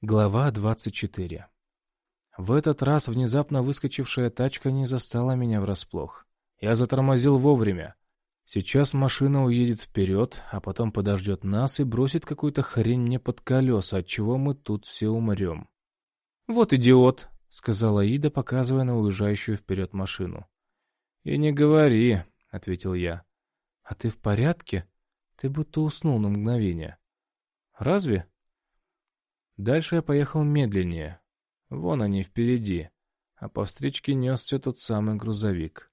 Глава 24 В этот раз внезапно выскочившая тачка не застала меня врасплох. Я затормозил вовремя. Сейчас машина уедет вперед, а потом подождет нас и бросит какую-то хрень мне под колеса, от чего мы тут все умрем. «Вот идиот!» — сказала Ида, показывая на уезжающую вперед машину. «И не говори», — ответил я. «А ты в порядке? Ты будто уснул на мгновение». «Разве?» Дальше я поехал медленнее. Вон они впереди, а по встречке несся тот самый грузовик.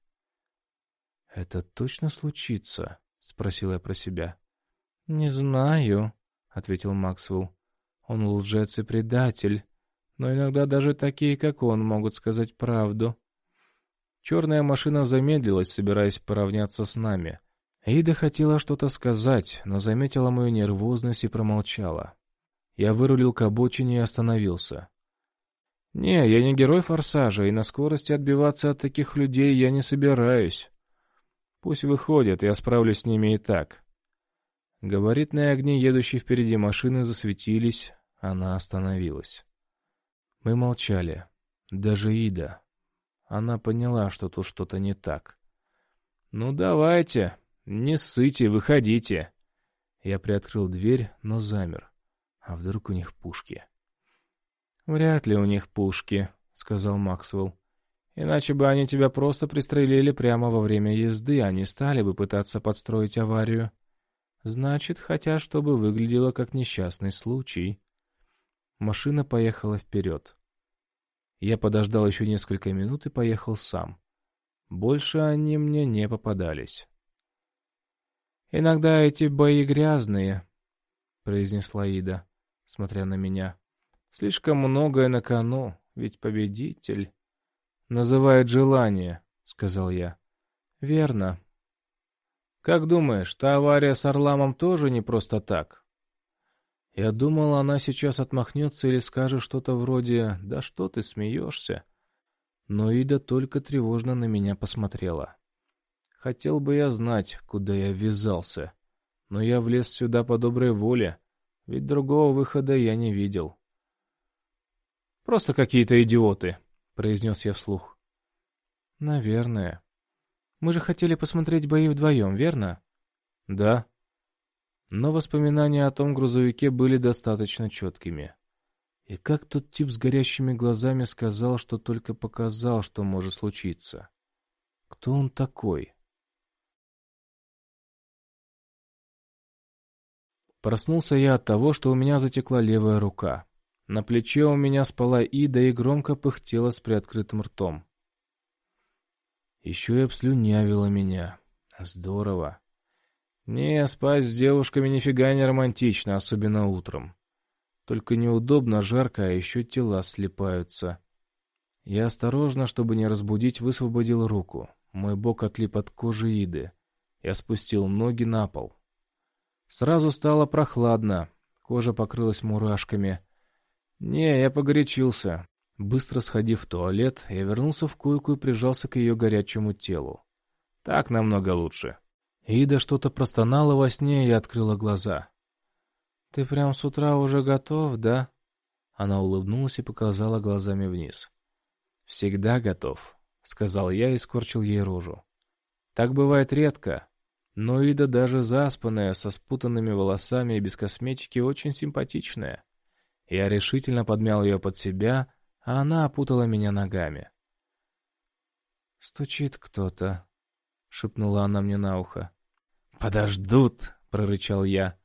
«Это точно случится?» — спросил я про себя. «Не знаю», — ответил Максвелл. «Он лжец и предатель, но иногда даже такие, как он, могут сказать правду». Черная машина замедлилась, собираясь поравняться с нами. Ида хотела что-то сказать, но заметила мою нервозность и промолчала. Я вырулил к обочине и остановился. «Не, я не герой форсажа, и на скорости отбиваться от таких людей я не собираюсь. Пусть выходят, я справлюсь с ними и так». Габаритные огни, едущие впереди машины, засветились, она остановилась. Мы молчали. Даже Ида. Она поняла, что тут что-то не так. «Ну давайте, не ссыте, выходите!» Я приоткрыл дверь, но замер. А вдруг у них пушки? «Вряд ли у них пушки», — сказал Максвелл. «Иначе бы они тебя просто пристрелили прямо во время езды, а не стали бы пытаться подстроить аварию. Значит, хотят, чтобы выглядело как несчастный случай». Машина поехала вперед. Я подождал еще несколько минут и поехал сам. Больше они мне не попадались. «Иногда эти бои грязные», — произнесла Ида смотря на меня. Слишком многое на кону, ведь победитель... Называет желание, сказал я. Верно. Как думаешь, та авария с Орламом тоже не просто так? Я думал, она сейчас отмахнется или скажет что-то вроде «Да что ты смеешься?» Но Ида только тревожно на меня посмотрела. Хотел бы я знать, куда я ввязался. Но я влез сюда по доброй воле, ведь другого выхода я не видел. «Просто какие-то идиоты», — произнес я вслух. «Наверное. Мы же хотели посмотреть бои вдвоем, верно?» «Да». Но воспоминания о том грузовике были достаточно четкими. И как тот тип с горящими глазами сказал, что только показал, что может случиться? Кто он такой? Проснулся я от того, что у меня затекла левая рука. На плече у меня спала Ида и громко пыхтела с приоткрытым ртом. Еще и обслюнявила меня. Здорово. Не, спать с девушками нифига не романтично, особенно утром. Только неудобно, жарко, а еще тела слипаются. Я осторожно, чтобы не разбудить, высвободил руку. Мой бок отлип от кожи Иды. Я спустил ноги на пол. Сразу стало прохладно, кожа покрылась мурашками. Не, я погорячился. Быстро сходив в туалет, я вернулся в койку и прижался к ее горячему телу. Так намного лучше. Ида что-то простонала во сне и открыла глаза. «Ты прям с утра уже готов, да?» Она улыбнулась и показала глазами вниз. «Всегда готов», — сказал я и скорчил ей рожу. «Так бывает редко, но Ида даже заспанная, со спутанными волосами и без косметики, очень симпатичная. Я решительно подмял ее под себя, а она опутала меня ногами. «Стучит кто-то», — шепнула она мне на ухо. «Подождут», — прорычал я.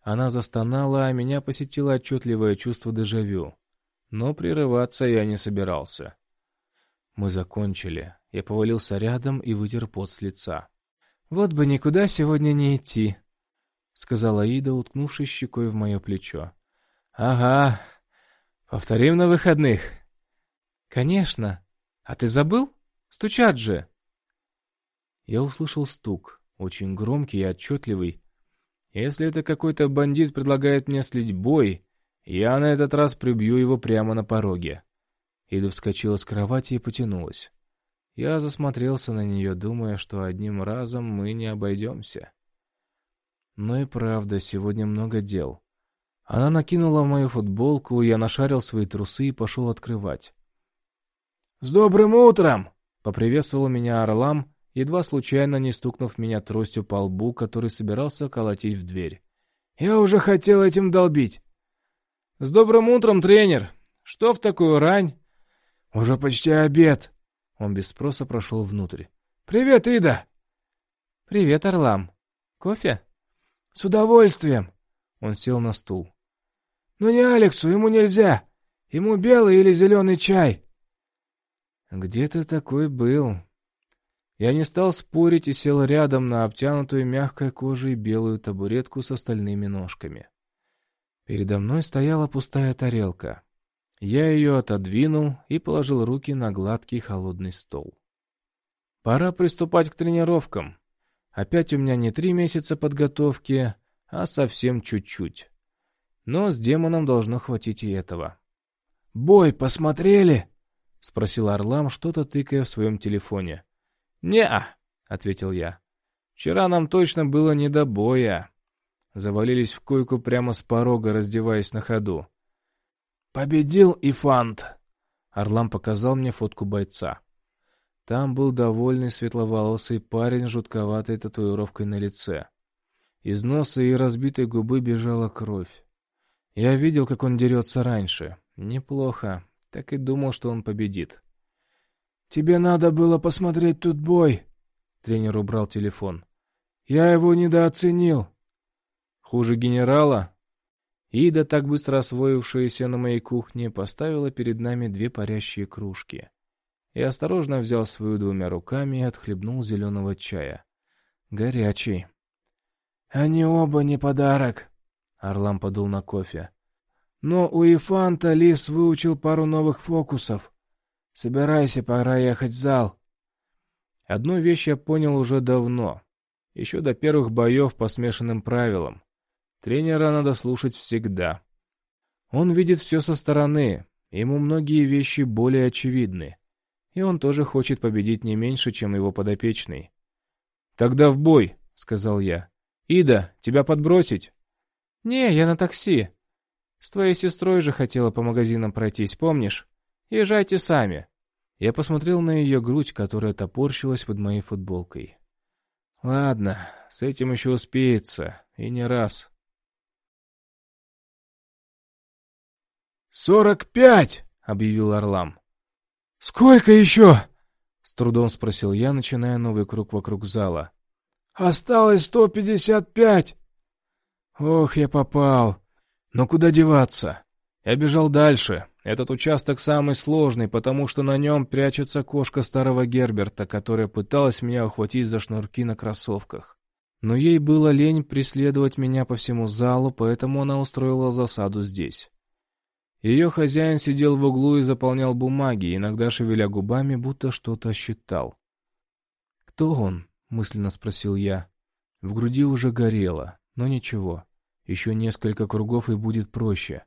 Она застонала, а меня посетило отчетливое чувство дежавю. Но прерываться я не собирался. Мы закончили. Я повалился рядом и вытер пот с лица. «Вот бы никуда сегодня не идти», — сказала Ида, уткнувшись щекой в мое плечо. «Ага. Повторим на выходных». «Конечно. А ты забыл? Стучат же». Я услышал стук, очень громкий и отчетливый. Если это какой-то бандит предлагает мне слить бой, я на этот раз прибью его прямо на пороге. Ида вскочила с кровати и потянулась. Я засмотрелся на нее, думая, что одним разом мы не обойдемся. Но и правда, сегодня много дел. Она накинула мою футболку, я нашарил свои трусы и пошел открывать. «С добрым утром!» — поприветствовал меня Орлам, едва случайно не стукнув меня тростью по лбу, который собирался колотить в дверь. «Я уже хотел этим долбить!» «С добрым утром, тренер! Что в такую рань?» «Уже почти обед!» Он без спроса прошел внутрь. «Привет, Ида!» «Привет, Орлам! Кофе?» «С удовольствием!» Он сел на стул. «Но не Алексу, ему нельзя! Ему белый или зеленый чай!» «Где ты такой был?» Я не стал спорить и сел рядом на обтянутую мягкой кожей белую табуретку с остальными ножками. Передо мной стояла пустая тарелка. Я ее отодвинул и положил руки на гладкий холодный стол. Пора приступать к тренировкам. Опять у меня не три месяца подготовки, а совсем чуть-чуть. Но с демоном должно хватить и этого. «Бой посмотрели?» — спросил Орлам, что-то тыкая в своем телефоне. «Не-а», — ответил я. «Вчера нам точно было не до боя». Завалились в койку прямо с порога, раздеваясь на ходу. «Победил Ифант!» Орлам показал мне фотку бойца. Там был довольный светловолосый парень с жутковатой татуировкой на лице. Из носа и разбитой губы бежала кровь. Я видел, как он дерется раньше. Неплохо. Так и думал, что он победит. «Тебе надо было посмотреть тут бой!» Тренер убрал телефон. «Я его недооценил!» «Хуже генерала?» Ида, так быстро освоившаяся на моей кухне, поставила перед нами две парящие кружки. Я осторожно взял свою двумя руками и отхлебнул зеленого чая. Горячий. «Они оба не подарок», — Орлам подул на кофе. «Но у Ифанта Лис выучил пару новых фокусов. Собирайся, пора ехать в зал». Одну вещь я понял уже давно, еще до первых боев по смешанным правилам. Тренера надо слушать всегда. Он видит все со стороны, ему многие вещи более очевидны. И он тоже хочет победить не меньше, чем его подопечный. «Тогда в бой», — сказал я. «Ида, тебя подбросить?» «Не, я на такси. С твоей сестрой же хотела по магазинам пройтись, помнишь? Езжайте сами». Я посмотрел на ее грудь, которая топорщилась под моей футболкой. «Ладно, с этим еще успеется, и не раз». «Сорок пять!» — объявил Орлам. «Сколько еще?» — с трудом спросил я, начиная новый круг вокруг зала. Осталось сто пятьдесят пять. Ох, я попал. Но куда деваться? Я бежал дальше. Этот участок самый сложный, потому что на нем прячется кошка старого Герберта, которая пыталась меня ухватить за шнурки на кроссовках. Но ей было лень преследовать меня по всему залу, поэтому она устроила засаду здесь. Ее хозяин сидел в углу и заполнял бумаги, иногда шевеля губами, будто что-то считал. Кто он? мысленно спросил я. В груди уже горело, но ничего. Еще несколько кругов и будет проще.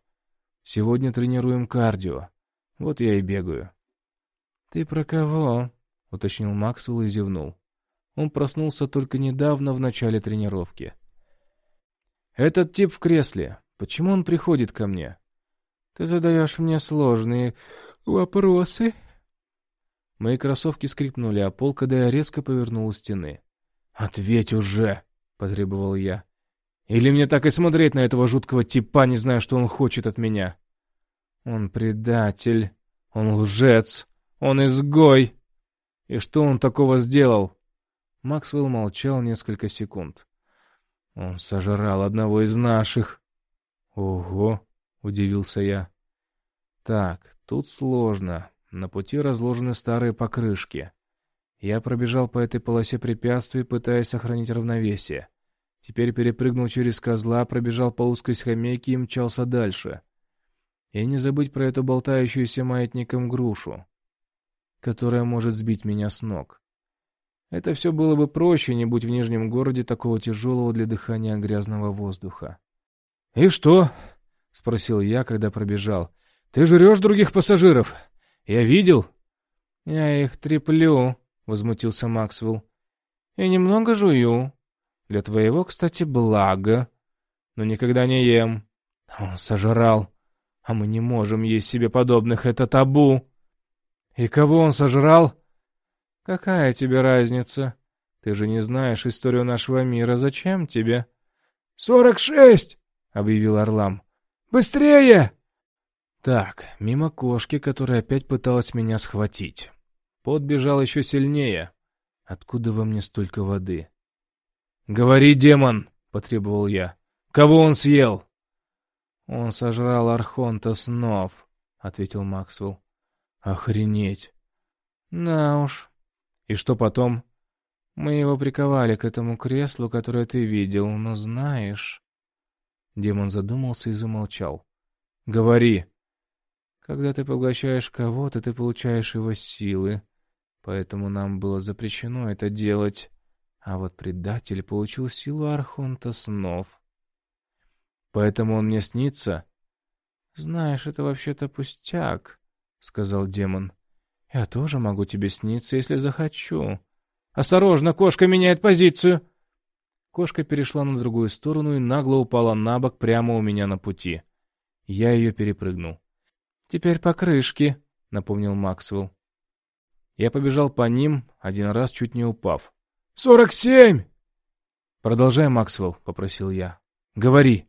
Сегодня тренируем кардио. Вот я и бегаю. Ты про кого? уточнил Максвелл и зевнул. Он проснулся только недавно в начале тренировки. Этот тип в кресле. Почему он приходит ко мне? Ты задаешь мне сложные вопросы, Мои кроссовки скрипнули, а пол, когда я резко повернул у стены. «Ответь уже!» — потребовал я. «Или мне так и смотреть на этого жуткого типа, не зная, что он хочет от меня?» «Он предатель, он лжец, он изгой!» «И что он такого сделал?» Максвелл молчал несколько секунд. «Он сожрал одного из наших». «Ого!» — удивился я. «Так, тут сложно. На пути разложены старые покрышки. Я пробежал по этой полосе препятствий, пытаясь сохранить равновесие. Теперь перепрыгнул через козла, пробежал по узкой скамейке и мчался дальше. И не забыть про эту болтающуюся маятником грушу, которая может сбить меня с ног. Это все было бы проще, не будь в Нижнем городе такого тяжелого для дыхания грязного воздуха. «И что?» — спросил я, когда пробежал. «Ты жрешь других пассажиров?» Я видел?» «Я их треплю», — возмутился Максвелл. «И немного жую. Для твоего, кстати, блага. Но никогда не ем. Он сожрал. А мы не можем есть себе подобных, это табу. И кого он сожрал? Какая тебе разница? Ты же не знаешь историю нашего мира, зачем тебе? «Сорок шесть!» — объявил Орлам. «Быстрее!» Так, мимо кошки, которая опять пыталась меня схватить. Пот бежал еще сильнее. Откуда во мне столько воды? «Говори, демон!» — потребовал я. «Кого он съел?» «Он сожрал Архонта снов», — ответил Максвелл. «Охренеть!» «Да уж. И что потом?» «Мы его приковали к этому креслу, которое ты видел, но знаешь...» Демон задумался и замолчал. «Говори!» «Когда ты поглощаешь кого-то, ты получаешь его силы, поэтому нам было запрещено это делать. А вот предатель получил силу Архонта снов. Поэтому он мне снится?» «Знаешь, это вообще-то пустяк», — сказал демон. «Я тоже могу тебе сниться, если захочу». «Осторожно, кошка меняет позицию!» Кошка перешла на другую сторону и нагло упала на бок прямо у меня на пути. Я ее перепрыгнул. «Теперь по крышке», — напомнил Максвелл. Я побежал по ним, один раз чуть не упав. «Сорок семь!» «Продолжай, Максвелл», — попросил я. «Говори».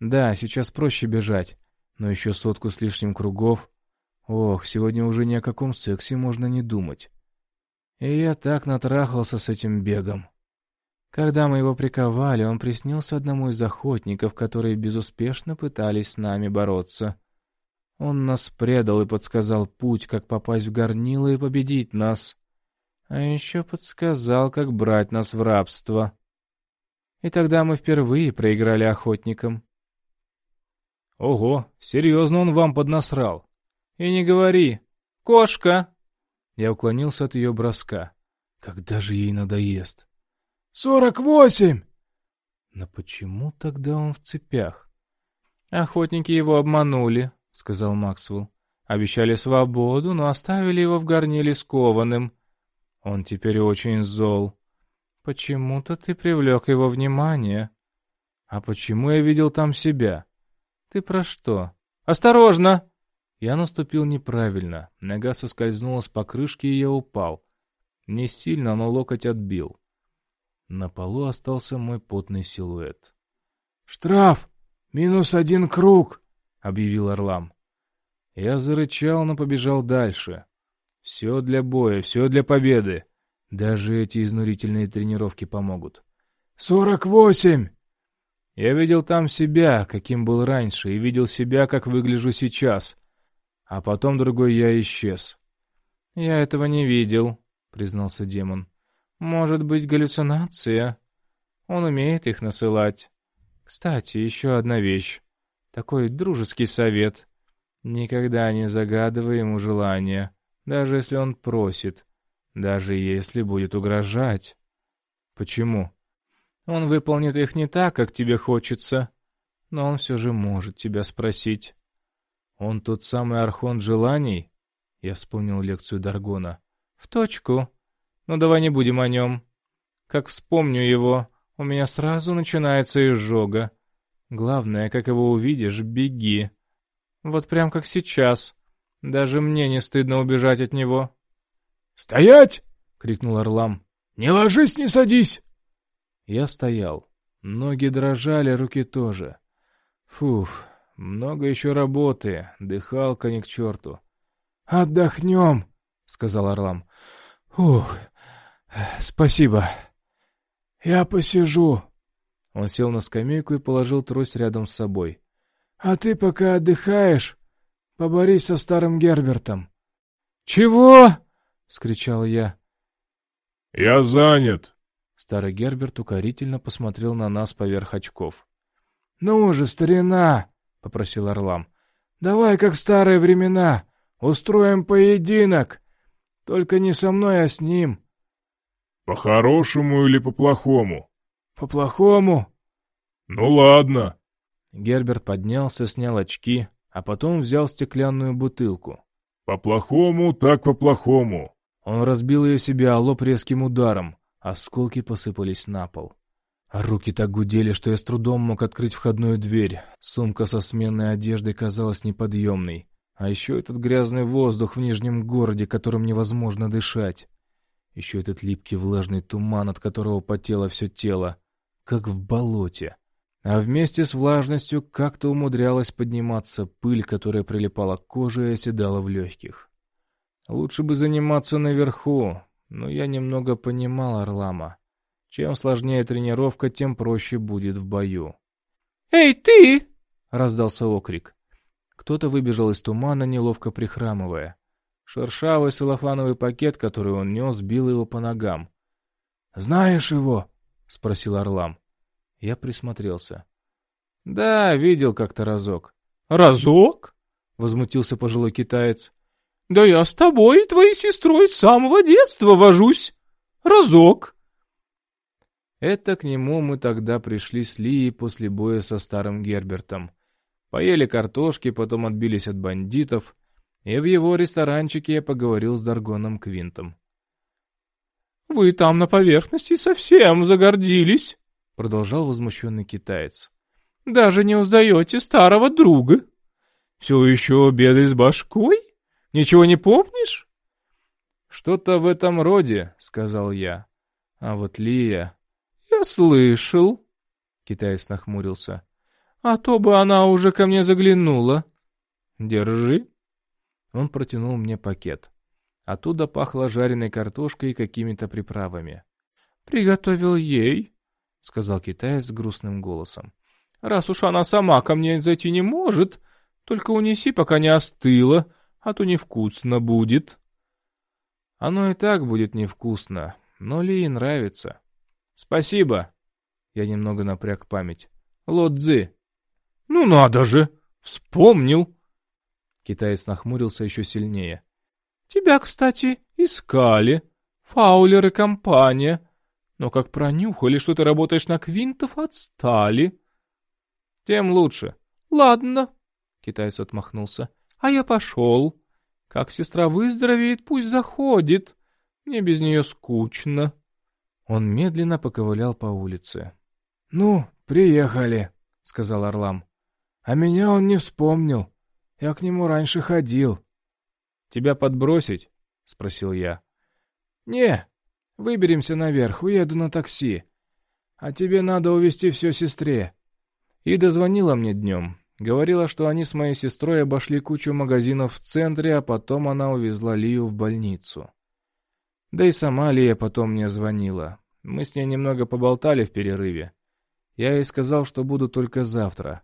«Да, сейчас проще бежать, но еще сотку с лишним кругов. Ох, сегодня уже ни о каком сексе можно не думать. И я так натрахался с этим бегом. Когда мы его приковали, он приснился одному из охотников, которые безуспешно пытались с нами бороться. Он нас предал и подсказал путь, как попасть в горнило и победить нас. А еще подсказал, как брать нас в рабство. И тогда мы впервые проиграли охотникам. Ого, серьезно он вам поднасрал. И не говори. Кошка! Я уклонился от ее броска. Когда же ей надоест? «Сорок восемь!» Но почему тогда он в цепях? «Охотники его обманули», — сказал Максвелл. «Обещали свободу, но оставили его в горниле скованным. Он теперь очень зол. Почему-то ты привлек его внимание. А почему я видел там себя? Ты про что? Осторожно!» Я наступил неправильно. Нога соскользнула с покрышки, и я упал. Не сильно, но локоть отбил. На полу остался мой потный силуэт. «Штраф! Минус один круг!» — объявил Орлам. Я зарычал, но побежал дальше. Все для боя, все для победы. Даже эти изнурительные тренировки помогут. «Сорок восемь!» Я видел там себя, каким был раньше, и видел себя, как выгляжу сейчас а потом другой я исчез. «Я этого не видел», — признался демон. «Может быть, галлюцинация? Он умеет их насылать. Кстати, еще одна вещь. Такой дружеский совет. Никогда не загадывай ему желания, даже если он просит, даже если будет угрожать. Почему? Он выполнит их не так, как тебе хочется, но он все же может тебя спросить. «Он тот самый Архон Желаний?» Я вспомнил лекцию Даргона. «В точку. Ну давай не будем о нем. Как вспомню его, у меня сразу начинается изжога. Главное, как его увидишь, беги. Вот прям как сейчас. Даже мне не стыдно убежать от него». «Стоять!» — крикнул Орлам. «Не ложись, не садись!» Я стоял. Ноги дрожали, руки тоже. Фуф, много еще работы, дыхалка не к черту. «Отдохнем», — сказал Орлам. «Ух, спасибо. Я посижу». Он сел на скамейку и положил трость рядом с собой. «А ты пока отдыхаешь, поборись со старым Гербертом». «Чего?» — вскричал я. «Я занят». Старый Герберт укорительно посмотрел на нас поверх очков. «Ну же, старина!» попросил Орлам. «Давай, как в старые времена, устроим поединок. Только не со мной, а с ним». «По-хорошему или по-плохому?» «По-плохому». «Ну ладно». Герберт поднялся, снял очки, а потом взял стеклянную бутылку. «По-плохому, так по-плохому». Он разбил ее себе о лоб резким ударом, осколки посыпались на пол. Руки так гудели, что я с трудом мог открыть входную дверь. Сумка со сменной одеждой казалась неподъемной. А еще этот грязный воздух в Нижнем городе, которым невозможно дышать. Еще этот липкий влажный туман, от которого потело все тело, как в болоте. А вместе с влажностью как-то умудрялась подниматься пыль, которая прилипала к коже и оседала в легких. Лучше бы заниматься наверху, но я немного понимал Орлама. Чем сложнее тренировка, тем проще будет в бою. «Эй, ты!» — раздался окрик. Кто-то выбежал из тумана, неловко прихрамывая. Шершавый целлофановый пакет, который он нес, бил его по ногам. «Знаешь его?» — спросил Орлам. Я присмотрелся. «Да, видел как-то разок». «Разок?» — возмутился пожилой китаец. «Да я с тобой и твоей сестрой с самого детства вожусь. Разок». Это к нему мы тогда пришли с Лией после боя со старым Гербертом. Поели картошки, потом отбились от бандитов — и в его ресторанчике я поговорил с Даргоном Квинтом. «Вы там на поверхности совсем загордились», — продолжал возмущенный китаец. «Даже не узнаете старого друга. Все еще беды с башкой? Ничего не помнишь?» «Что-то в этом роде», — сказал я. «А вот Лия...» «Я слышал», — китаец нахмурился. «А то бы она уже ко мне заглянула. Держи». Он протянул мне пакет. Оттуда пахло жареной картошкой и какими-то приправами. «Приготовил ей», — сказал китаец с грустным голосом. «Раз уж она сама ко мне зайти не может, только унеси, пока не остыло, а то невкусно будет». «Оно и так будет невкусно, но Ли нравится». «Спасибо!» Я немного напряг память. «Лодзы!» «Ну надо же! Вспомнил!» Китаец нахмурился еще сильнее. «Тебя, кстати, искали. Фаулер и компания. Но как пронюхали, что ты работаешь на Квинтов, отстали». «Тем лучше». «Ладно», — китаец отмахнулся. «А я пошел. Как сестра выздоровеет, пусть заходит. Мне без нее скучно». Он медленно поковылял по улице. «Ну, приехали», — сказал Орлам. «А меня он не вспомнил. Я к нему раньше ходил. Тебя подбросить? спросил я. Не, выберемся наверх, уеду на такси. А тебе надо увезти все сестре. И дозвонила мне днем. Говорила, что они с моей сестрой обошли кучу магазинов в центре, а потом она увезла Лию в больницу. Да и сама Лия потом мне звонила. Мы с ней немного поболтали в перерыве. Я ей сказал, что буду только завтра.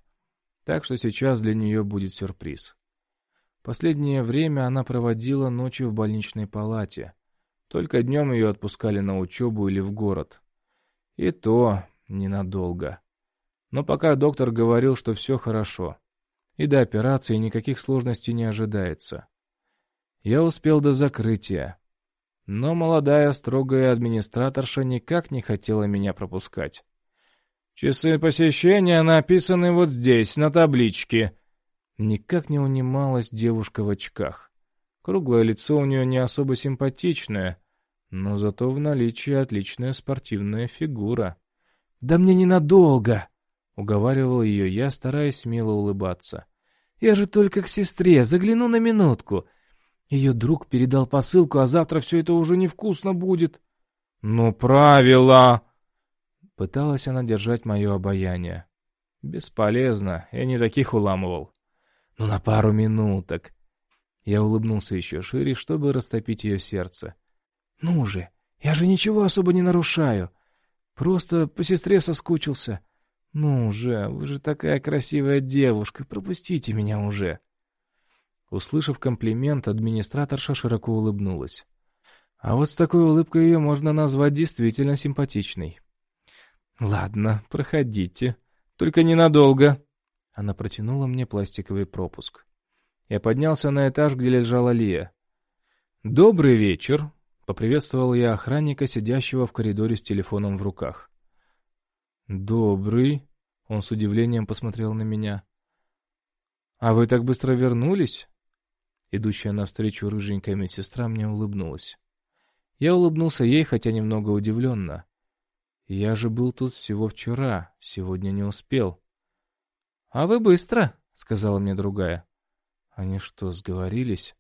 Так что сейчас для нее будет сюрприз. Последнее время она проводила ночи в больничной палате. Только днем ее отпускали на учебу или в город. И то ненадолго. Но пока доктор говорил, что все хорошо. И до операции никаких сложностей не ожидается. Я успел до закрытия. Но молодая строгая администраторша никак не хотела меня пропускать. Часы посещения написаны вот здесь, на табличке. Никак не унималась девушка в очках. Круглое лицо у нее не особо симпатичное, но зато в наличии отличная спортивная фигура. «Да мне ненадолго!» — уговаривал ее я, стараясь смело улыбаться. «Я же только к сестре, загляну на минутку. Ее друг передал посылку, а завтра все это уже невкусно будет». «Ну, правила!» Пыталась она держать мое обаяние. Бесполезно, я не таких уламывал. Ну, на пару минуток. Я улыбнулся еще шире, чтобы растопить ее сердце. Ну же, я же ничего особо не нарушаю. Просто по сестре соскучился. Ну же, вы же такая красивая девушка, пропустите меня уже. Услышав комплимент, администраторша широко улыбнулась. А вот с такой улыбкой ее можно назвать действительно симпатичной. «Ладно, проходите. Только ненадолго». Она протянула мне пластиковый пропуск. Я поднялся на этаж, где лежала Лия. «Добрый вечер», — поприветствовал я охранника, сидящего в коридоре с телефоном в руках. «Добрый», — он с удивлением посмотрел на меня. «А вы так быстро вернулись?» Идущая навстречу рыженькая медсестра мне улыбнулась. Я улыбнулся ей, хотя немного удивленно. Я же был тут всего вчера, сегодня не успел. «А вы быстро», — сказала мне другая. Они что, сговорились?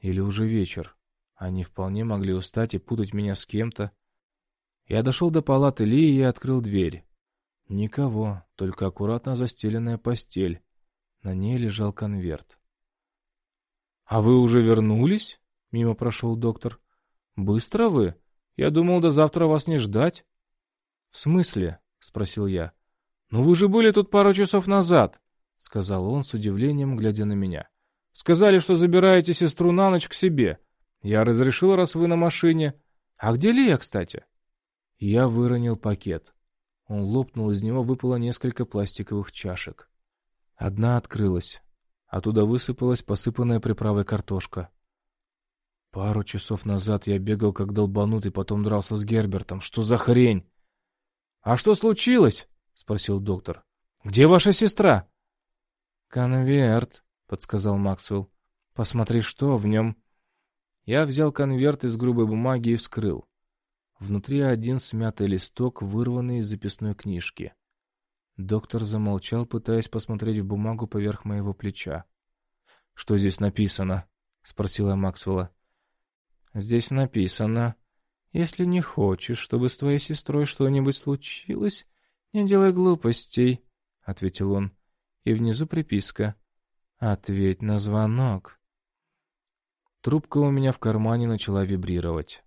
Или уже вечер? Они вполне могли устать и путать меня с кем-то. Я дошел до палаты Лии и открыл дверь. Никого, только аккуратно застеленная постель. На ней лежал конверт. «А вы уже вернулись?» — мимо прошел доктор. «Быстро вы? Я думал, до завтра вас не ждать». «В смысле?» — спросил я. «Ну вы же были тут пару часов назад», — сказал он с удивлением, глядя на меня. «Сказали, что забираете сестру на ночь к себе. Я разрешил, раз вы на машине. А где Лия, кстати?» Я выронил пакет. Он лопнул, из него выпало несколько пластиковых чашек. Одна открылась. Оттуда высыпалась посыпанная приправой картошка. Пару часов назад я бегал как долбанутый, потом дрался с Гербертом. Что за хрень? «А что случилось?» — спросил доктор. «Где ваша сестра?» «Конверт», — подсказал Максвелл. «Посмотри, что в нем». Я взял конверт из грубой бумаги и вскрыл. Внутри один смятый листок, вырванный из записной книжки. Доктор замолчал, пытаясь посмотреть в бумагу поверх моего плеча. «Что здесь написано?» — спросила Максвелла. «Здесь написано. Если не хочешь, чтобы с твоей сестрой что-нибудь случилось, не делай глупостей», — ответил он. И внизу приписка. «Ответь на звонок». Трубка у меня в кармане начала вибрировать.